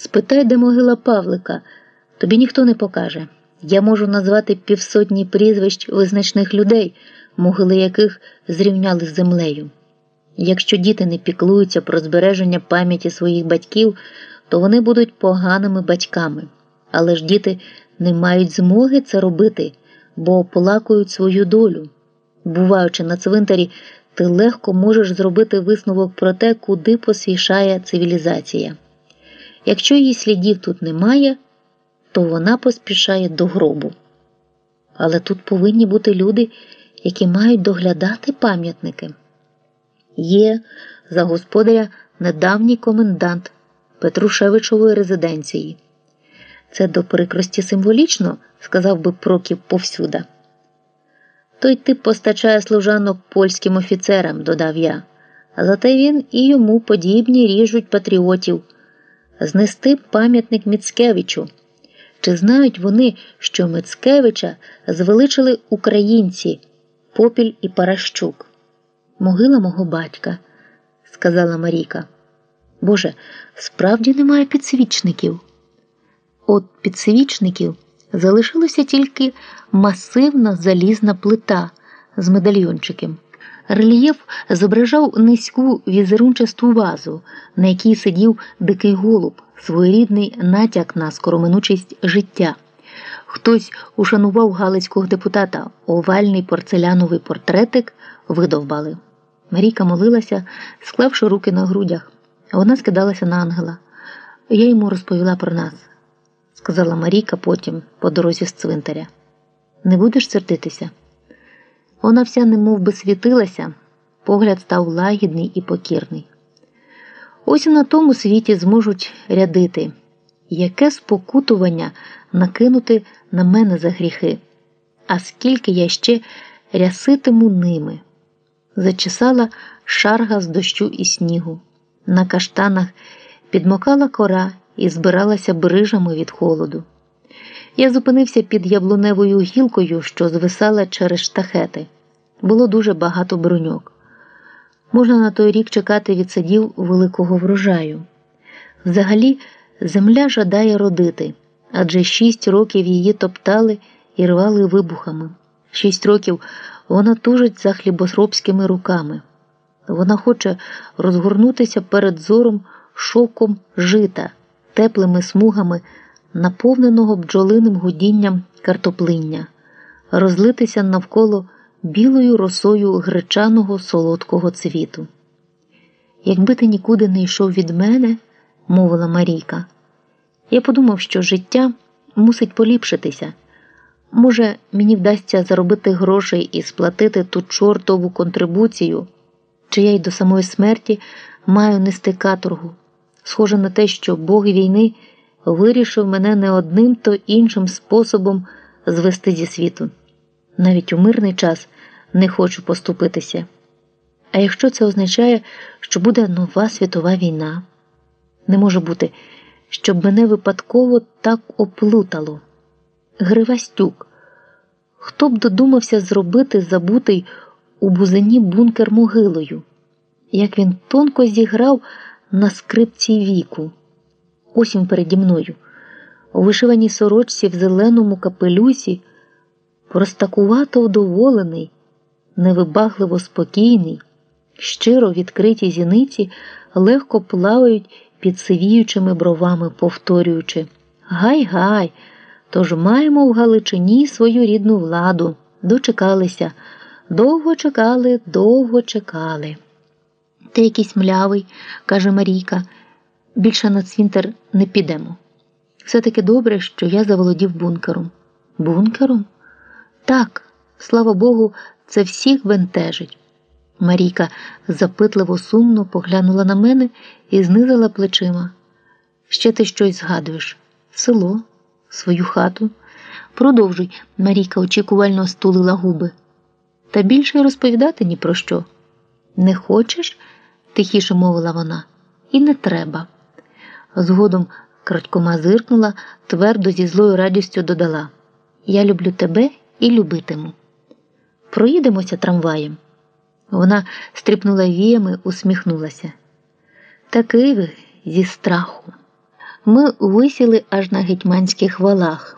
Спитай, де могила Павлика, тобі ніхто не покаже. Я можу назвати півсотні прізвищ визначних людей, могили яких зрівняли з землею. Якщо діти не піклуються про збереження пам'яті своїх батьків, то вони будуть поганими батьками. Але ж діти не мають змоги це робити, бо оплакують свою долю. Буваючи на цвинтарі, ти легко можеш зробити висновок про те, куди посвішає цивілізація. Якщо її слідів тут немає, то вона поспішає до гробу. Але тут повинні бути люди, які мають доглядати пам'ятники. Є за господаря недавній комендант Петрушевичової резиденції. Це до прикрості символічно, сказав би Прокіп повсюда. Той тип постачає служанок польським офіцерам, додав я, зате він і йому подібні ріжуть патріотів. Знести пам'ятник Міцкевичу. Чи знають вони, що Мицкевича звеличили українці Попіль і Паращук? Могила мого батька, сказала Маріка. Боже, справді немає підсвічників. От підсвічників залишилася тільки масивна залізна плита з медальйончиком. Рельєф зображав низьку візерунчасту вазу, на якій сидів дикий голуб, своєрідний натяк на скороминучість життя. Хтось ушанував галицького депутата, овальний порцеляновий портретик видовбали. Марійка молилася, склавши руки на грудях. Вона скидалася на ангела. Я йому розповіла про нас, сказала Марійка потім, по дорозі з цвинтаря. Не будеш сердитися? Вона вся немов би світилася, погляд став лагідний і покірний. Ось на тому світі зможуть рядити, яке спокутування накинути на мене за гріхи, а скільки я ще ряситиму ними. Зачесала шарга з дощу і снігу. На каштанах підмокала кора і збиралася брижами від холоду. Я зупинився під яблуневою гілкою, що звисала через штахети. Було дуже багато броньок. Можна на той рік чекати від садів великого врожаю. Взагалі, земля жадає родити, адже шість років її топтали і рвали вибухами. Шість років вона тужить за хлібосробськими руками. Вона хоче розгорнутися перед зором шовком жита, теплими смугами, наповненого бджолиним гудінням картоплиння, розлитися навколо білою росою гречаного солодкого цвіту. Якби ти нікуди не йшов від мене, мовила Марійка, я подумав, що життя мусить поліпшитися. Може, мені вдасться заробити грошей і сплатити ту чортову контрибуцію, чи я й до самої смерті маю нести каторгу. Схоже на те, що Бог війни вирішив мене не одним, то іншим способом звести зі світу. Навіть у мирний час не хочу поступитися. А якщо це означає, що буде нова світова війна, не може бути, щоб мене випадково так оплутало. Гривастюк, хто б додумався зробити забутий у бузині бункер могилою, як він тонко зіграв на скрипці віку. Ось він переді мною, у вишиваній сорочці в зеленому капелюсі, простакувато вдоволений, невибагливо спокійний, щиро відкриті зіниці легко плавають під сивіючими бровами, повторюючи Гай-гай! Тож маємо в Галичині свою рідну владу. Дочекалися, довго чекали, довго чекали. Ти якийсь млявий, каже Марійка, більше на цвінтар не підемо. Все таки добре, що я заволодів бункером. Бункером? Так, слава Богу, це всіх бентежить. Марійка запитливо сумно поглянула на мене і знизила плечима. Ще ти щось згадуєш село, свою хату. Продовжуй, Марійка очікувально стулила губи. Та більше розповідати ні про що. Не хочеш? тихіше мовила вона, і не треба. Згодом крадькома зиркнула, твердо зі злою радістю додала Я люблю тебе і любитиму. Проїдемося трамваєм. Вона стріпнула віями, усміхнулася. Такий ви зі страху. ми висіли аж на гетьманських валах.